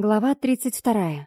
Глава 32.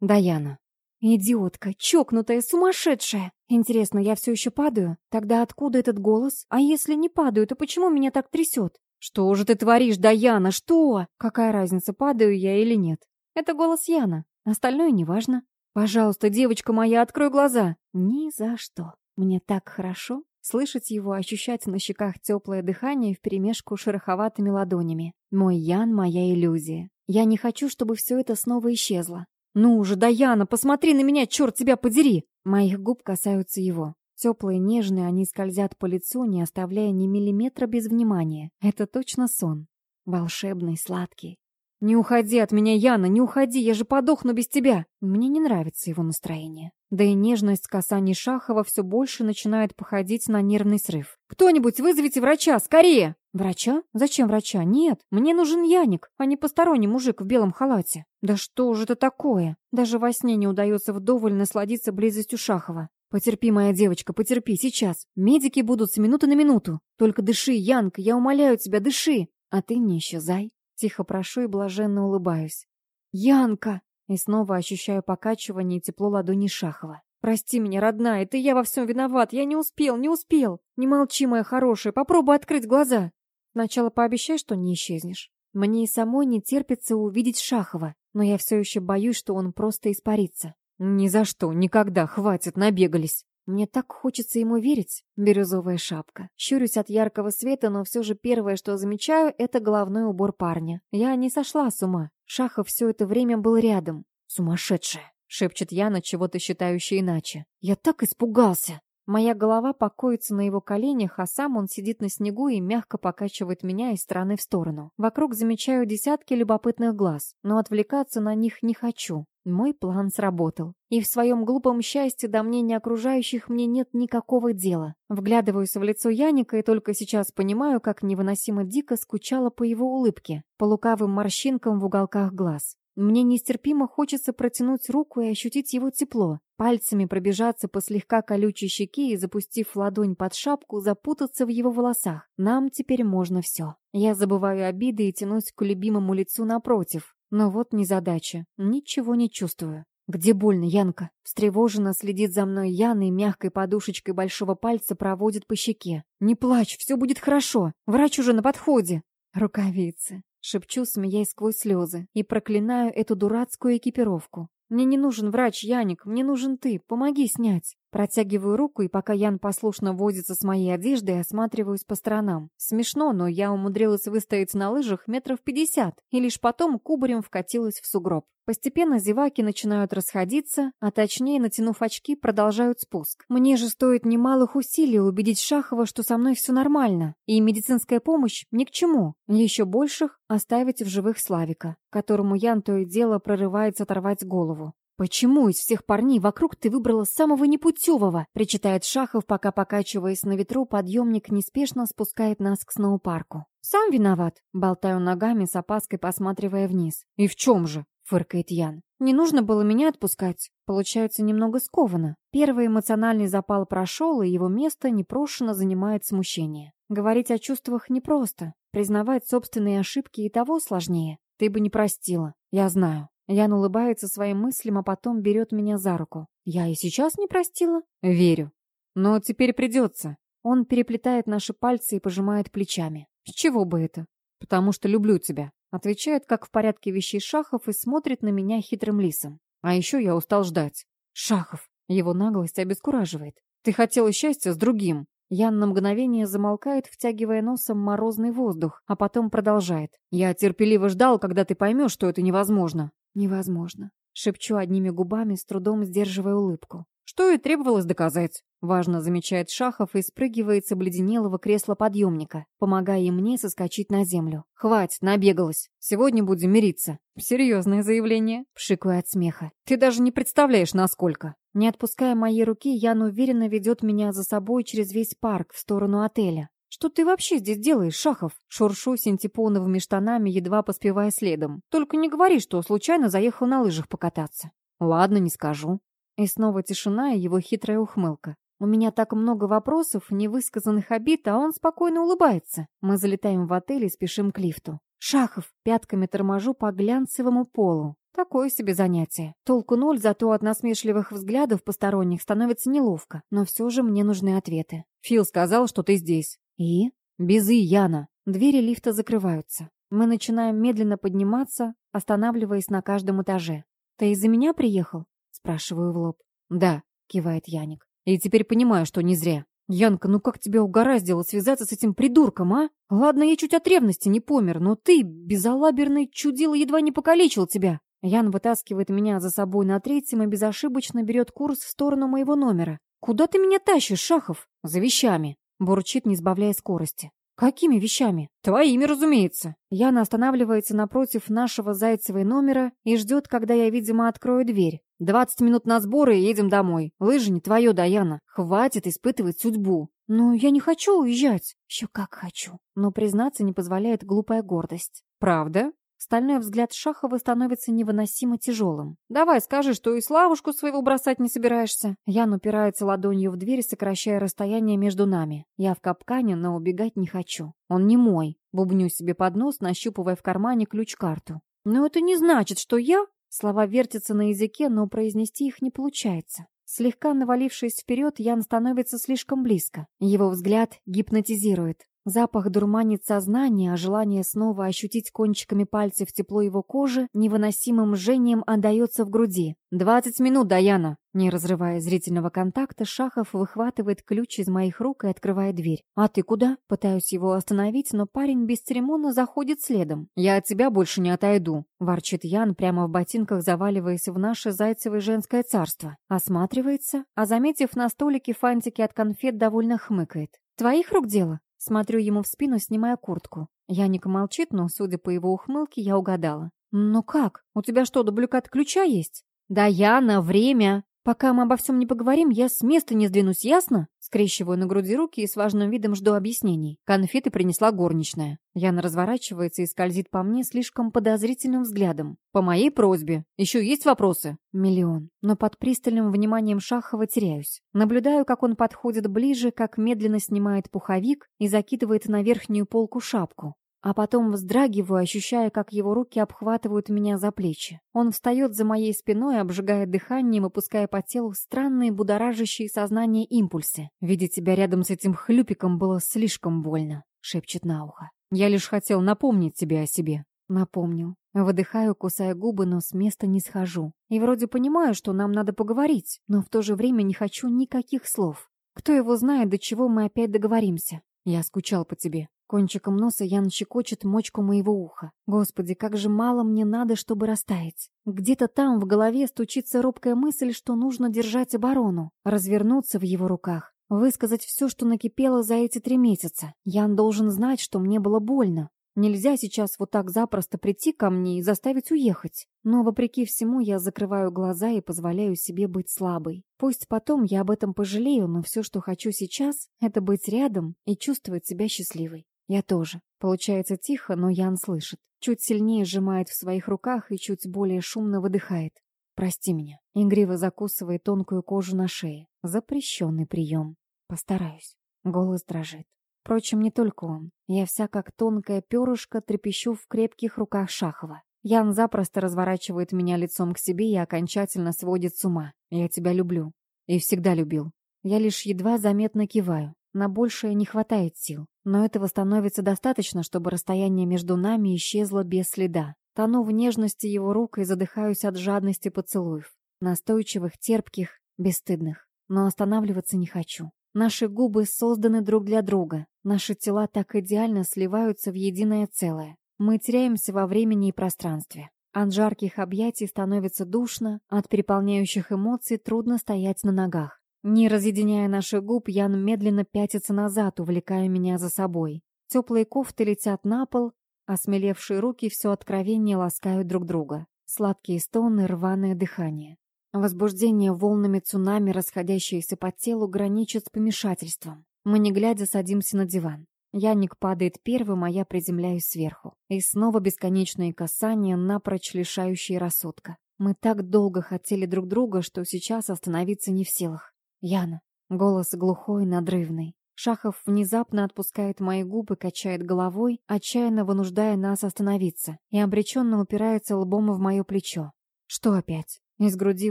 Даяна. Идиотка, чокнутая, сумасшедшая. Интересно, я все еще падаю? Тогда откуда этот голос? А если не падаю, то почему меня так трясет? Что же ты творишь, Даяна, что? Какая разница, падаю я или нет? Это голос Яна. Остальное неважно. Пожалуйста, девочка моя, открой глаза. Ни за что. Мне так хорошо слышать его, ощущать на щеках теплое дыхание вперемешку шероховатыми ладонями. Мой Ян — моя иллюзия. Я не хочу, чтобы все это снова исчезло. «Ну уже, Даяна, посмотри на меня, черт тебя подери!» Моих губ касаются его. Теплые, нежные, они скользят по лицу, не оставляя ни миллиметра без внимания. Это точно сон. Волшебный, сладкий. «Не уходи от меня, Яна, не уходи, я же подохну без тебя!» Мне не нравится его настроение. Да и нежность касаний Шахова все больше начинает походить на нервный срыв. «Кто-нибудь вызовите врача, скорее!» «Врача? Зачем врача? Нет, мне нужен Яник, а не посторонний мужик в белом халате». «Да что же это такое?» Даже во сне не удается вдоволь насладиться близостью Шахова. «Потерпи, моя девочка, потерпи, сейчас. Медики будут с минуты на минуту. Только дыши, Янка, я умоляю тебя, дыши. А ты не исчезай». Тихо прошу и блаженно улыбаюсь. «Янка!» И снова ощущаю покачивание и тепло ладони Шахова. «Прости меня, родная, это я во всем виноват. Я не успел, не успел. Не молчи, моя хорошая, попробуй открыть глаза. Сначала пообещай, что не исчезнешь. Мне и самой не терпится увидеть Шахова, но я все еще боюсь, что он просто испарится». «Ни за что, никогда, хватит, набегались». Мне так хочется ему верить. Бирюзовая шапка. Щурюсь от яркого света, но все же первое, что замечаю, это головной убор парня. Я не сошла с ума. Шахов все это время был рядом. Сумасшедшая. Шепчет Яна, чего-то считающая иначе. Я так испугался. Моя голова покоится на его коленях, а сам он сидит на снегу и мягко покачивает меня из стороны в сторону. Вокруг замечаю десятки любопытных глаз, но отвлекаться на них не хочу. Мой план сработал. И в своем глупом счастье до мнения окружающих мне нет никакого дела. Вглядываюсь в лицо Яника и только сейчас понимаю, как невыносимо дико скучала по его улыбке, по лукавым морщинкам в уголках глаз. Мне нестерпимо хочется протянуть руку и ощутить его тепло, пальцами пробежаться по слегка колючей щеке и, запустив ладонь под шапку, запутаться в его волосах. Нам теперь можно все. Я забываю обиды и тянусь к любимому лицу напротив. Но вот незадача. Ничего не чувствую. «Где больно, Янка?» Встревоженно следит за мной Яна и мягкой подушечкой большого пальца проводит по щеке. «Не плачь, все будет хорошо. Врач уже на подходе». «Рукавицы». Шепчу, смеясь сквозь слезы, и проклинаю эту дурацкую экипировку. «Мне не нужен врач, Яник, мне нужен ты. Помоги снять». Протягиваю руку, и пока Ян послушно возится с моей одеждой, осматриваюсь по сторонам. Смешно, но я умудрилась выстоять на лыжах метров пятьдесят, и лишь потом кубарем вкатилась в сугроб. Постепенно зеваки начинают расходиться, а точнее, натянув очки, продолжают спуск. Мне же стоит немалых усилий убедить Шахова, что со мной все нормально, и медицинская помощь ни к чему. Еще больших оставить в живых Славика, которому Ян то и дело прорывается оторвать голову. «Почему из всех парней вокруг ты выбрала самого непутевого?» — причитает Шахов, пока, покачиваясь на ветру, подъемник неспешно спускает нас к сноупарку. «Сам виноват», — болтаю ногами с опаской, посматривая вниз. «И в чем же?» — фыркает Ян. «Не нужно было меня отпускать. Получается немного скованно. Первый эмоциональный запал прошел, и его место непрошено занимает смущение. Говорить о чувствах непросто. Признавать собственные ошибки и того сложнее. Ты бы не простила. Я знаю. Ян улыбается своим мыслям, а потом берет меня за руку. Я и сейчас не простила? Верю. Но теперь придется. Он переплетает наши пальцы и пожимает плечами. С чего бы это? Потому что люблю тебя. Отвечает, как в порядке вещей Шахов, и смотрит на меня хитрым лисом. А еще я устал ждать. Шахов. Его наглость обескураживает. Ты хотела счастья с другим. Ян на мгновение замолкает, втягивая носом морозный воздух, а потом продолжает. «Я терпеливо ждал, когда ты поймешь, что это невозможно. Невозможно. Шепчу одними губами, с трудом сдерживая улыбку. Что и требовалось доказать. Важно замечает Шахов и спрыгивает с обледенелого кресла подъемника, помогая мне соскочить на землю. «Хватит, набегалась. Сегодня будем мириться». «Серьезное заявление», — пшикаю от смеха. «Ты даже не представляешь, насколько». Не отпуская моей руки, Ян уверенно ведет меня за собой через весь парк в сторону отеля. «Что ты вообще здесь делаешь, Шахов?» Шуршу синтепоновыми штанами, едва поспевая следом. «Только не говори, что случайно заехал на лыжах покататься». «Ладно, не скажу». И снова тишина и его хитрая ухмылка. У меня так много вопросов, невысказанных обид, а он спокойно улыбается. Мы залетаем в отель и спешим к лифту. Шахов, пятками торможу по глянцевому полу. Такое себе занятие. Толку ноль, зато от насмешливых взглядов посторонних становится неловко. Но все же мне нужны ответы. Фил сказал, что ты здесь. И? Без Яна. Двери лифта закрываются. Мы начинаем медленно подниматься, останавливаясь на каждом этаже. «Ты из-за меня приехал?» Спрашиваю в лоб. «Да», — кивает Яник. «И теперь понимаю, что не зря». «Янка, ну как тебя угораздило связаться с этим придурком, а? Ладно, я чуть от ревности не помер, но ты, безалаберный чудило, едва не покалечил тебя». Ян вытаскивает меня за собой на третьем и безошибочно берет курс в сторону моего номера. «Куда ты меня тащишь, Шахов?» «За вещами», — бурчит, не сбавляя скорости. «Какими вещами?» «Твоими, разумеется». Яна останавливается напротив нашего Зайцевой номера и ждет, когда я, видимо, открою дверь. «Двадцать минут на сборы и едем домой. Лыжи не твое, Даяна. Хватит испытывать судьбу». «Ну, я не хочу уезжать». «Еще как хочу». Но признаться не позволяет глупая гордость. «Правда?» Стальной взгляд Шахова становится невыносимо тяжелым. «Давай скажи, что и Славушку своего бросать не собираешься». Ян упирается ладонью в дверь, сокращая расстояние между нами. Я в капкане, но убегать не хочу. Он не мой. Бубню себе под нос, нащупывая в кармане ключ-карту. «Но это не значит, что я...» Слова вертятся на языке, но произнести их не получается. Слегка навалившись вперед, Ян становится слишком близко. Его взгляд гипнотизирует. Запах дурманит сознание, а желание снова ощутить кончиками пальцев тепло его кожи невыносимым жжением отдается в груди. «Двадцать минут, Даяна!» Не разрывая зрительного контакта, Шахов выхватывает ключ из моих рук и открывает дверь. «А ты куда?» Пытаюсь его остановить, но парень бесцеремонно заходит следом. «Я от тебя больше не отойду», — ворчит Ян, прямо в ботинках заваливаясь в наше зайцевое женское царство. Осматривается, а, заметив на столике фантики от конфет, довольно хмыкает. «Твоих рук дело?» Смотрю ему в спину, снимая куртку. Яник молчит, но, судя по его ухмылке, я угадала. «Ну как? У тебя что, дубликат ключа есть?» «Да я на время!» «Пока мы обо всем не поговорим, я с места не сдвинусь, ясно?» Скрещиваю на груди руки и с важным видом жду объяснений. Конфеты принесла горничная. Яна разворачивается и скользит по мне слишком подозрительным взглядом. «По моей просьбе. Еще есть вопросы?» Миллион. Но под пристальным вниманием Шахова теряюсь. Наблюдаю, как он подходит ближе, как медленно снимает пуховик и закидывает на верхнюю полку шапку. А потом вздрагиваю, ощущая, как его руки обхватывают меня за плечи. Он встает за моей спиной, обжигая дыханием и пуская по телу странные, будоражащие сознание импульсы. «Видеть тебя рядом с этим хлюпиком было слишком больно», — шепчет на ухо. «Я лишь хотел напомнить тебе о себе». Напомнил. Выдыхаю, кусая губы, но с места не схожу. И вроде понимаю, что нам надо поговорить, но в то же время не хочу никаких слов. Кто его знает, до чего мы опять договоримся. Я скучал по тебе. Кончиком носа Ян щекочет мочку моего уха. Господи, как же мало мне надо, чтобы растаять. Где-то там в голове стучится робкая мысль, что нужно держать оборону, развернуться в его руках, высказать все, что накипело за эти три месяца. Ян должен знать, что мне было больно, Нельзя сейчас вот так запросто прийти ко мне и заставить уехать. Но, вопреки всему, я закрываю глаза и позволяю себе быть слабой. Пусть потом я об этом пожалею, но все, что хочу сейчас, это быть рядом и чувствовать себя счастливой. Я тоже. Получается тихо, но Ян слышит. Чуть сильнее сжимает в своих руках и чуть более шумно выдыхает. «Прости меня». Игриво закусывает тонкую кожу на шее. Запрещенный прием. Постараюсь. Голос дрожит. Впрочем, не только он. Я вся как тонкое перышко трепещу в крепких руках Шахова. Ян запросто разворачивает меня лицом к себе и окончательно сводит с ума. Я тебя люблю. И всегда любил. Я лишь едва заметно киваю. На большее не хватает сил. Но этого становится достаточно, чтобы расстояние между нами исчезло без следа. Тону в нежности его рук и задыхаюсь от жадности поцелуев. Настойчивых, терпких, бесстыдных. Но останавливаться не хочу. Наши губы созданы друг для друга. Наши тела так идеально сливаются в единое целое. Мы теряемся во времени и пространстве. От жарких объятий становится душно, от переполняющих эмоций трудно стоять на ногах. Не разъединяя наших губ, Ян медленно пятится назад, увлекая меня за собой. Теплые кофты летят на пол, а смелевшие руки все откровеннее ласкают друг друга. Сладкие стоны, рваное дыхание. Возбуждение волнами цунами, расходящееся по телу, граничит с помешательством. Мы, не глядя, садимся на диван. Яник падает первым, а я приземляюсь сверху. И снова бесконечные касания, напрочь лишающие рассудка. Мы так долго хотели друг друга, что сейчас остановиться не в силах. Яна. Голос глухой, надрывный. Шахов внезапно отпускает мои губы, качает головой, отчаянно вынуждая нас остановиться, и обреченно упирается лбом в мое плечо. Что опять? Из груди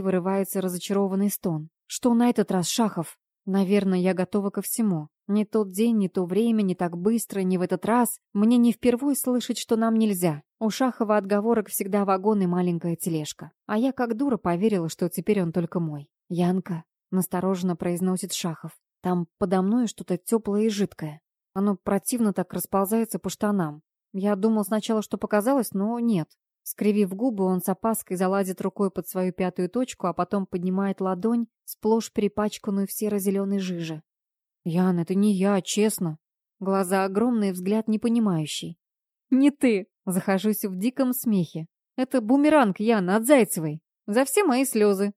вырывается разочарованный стон. Что на этот раз, Шахов? Наверное, я готова ко всему. Не тот день, не то время, не так быстро, не в этот раз. Мне не впервой слышать, что нам нельзя. У Шахова отговорок всегда вагон и маленькая тележка. А я как дура поверила, что теперь он только мой. «Янка», — настороженно произносит Шахов. «Там подо мной что-то теплое и жидкое. Оно противно так расползается по штанам. Я думал сначала, что показалось, но нет. Скривив губы, он с опаской залазит рукой под свою пятую точку, а потом поднимает ладонь, сплошь перепачканную в серо-зеленой жиже. «Ян, это не я, честно». Глаза огромные, взгляд непонимающий. «Не ты!» Захожусь в диком смехе. «Это бумеранг, Ян, от Зайцевой. За все мои слезы.